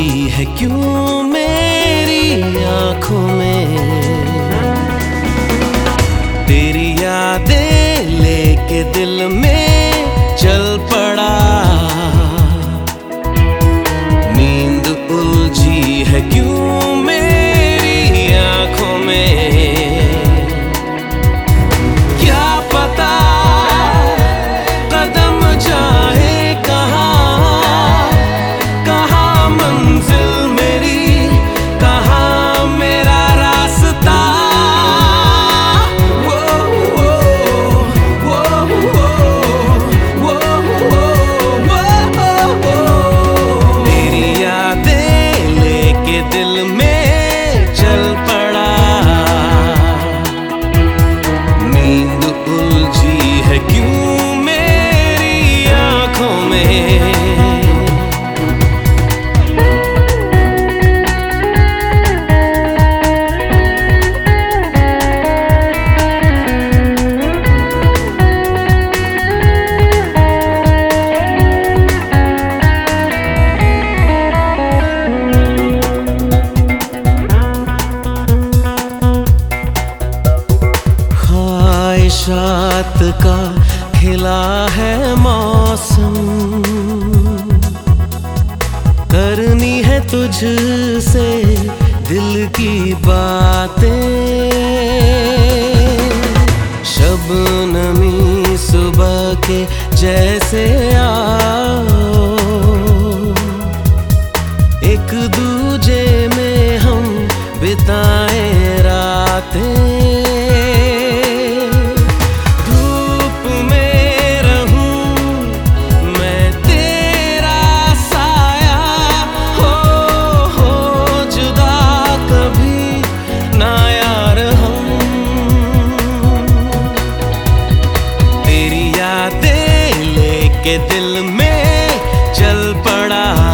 आती है क्यों मेरी आँखों में? तेरी यादें लेके दिल में का खिला है मौसम। करनी है तुझसे दिल की बातें। शबनमी सुबह के जैसे आ Krishna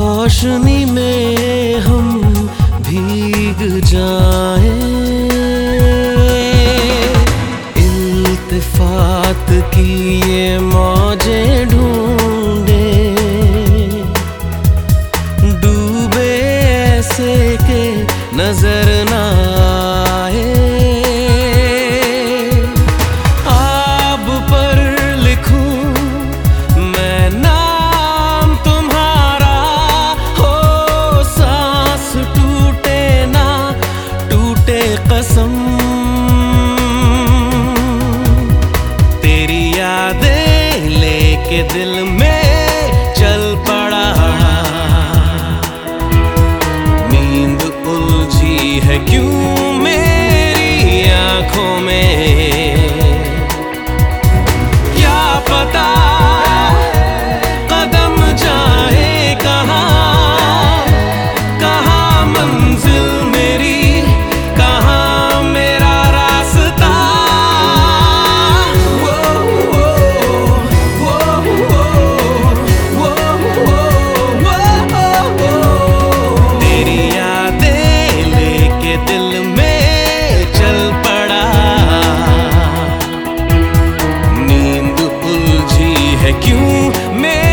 रोशनी में हम भीग जाए। इल्तफात की ये मौजे ढूंढे। डूबे ऐसे के नज़र ना दिल में चल पड़ा। नींद उलझी है क्यों? क्यों मैं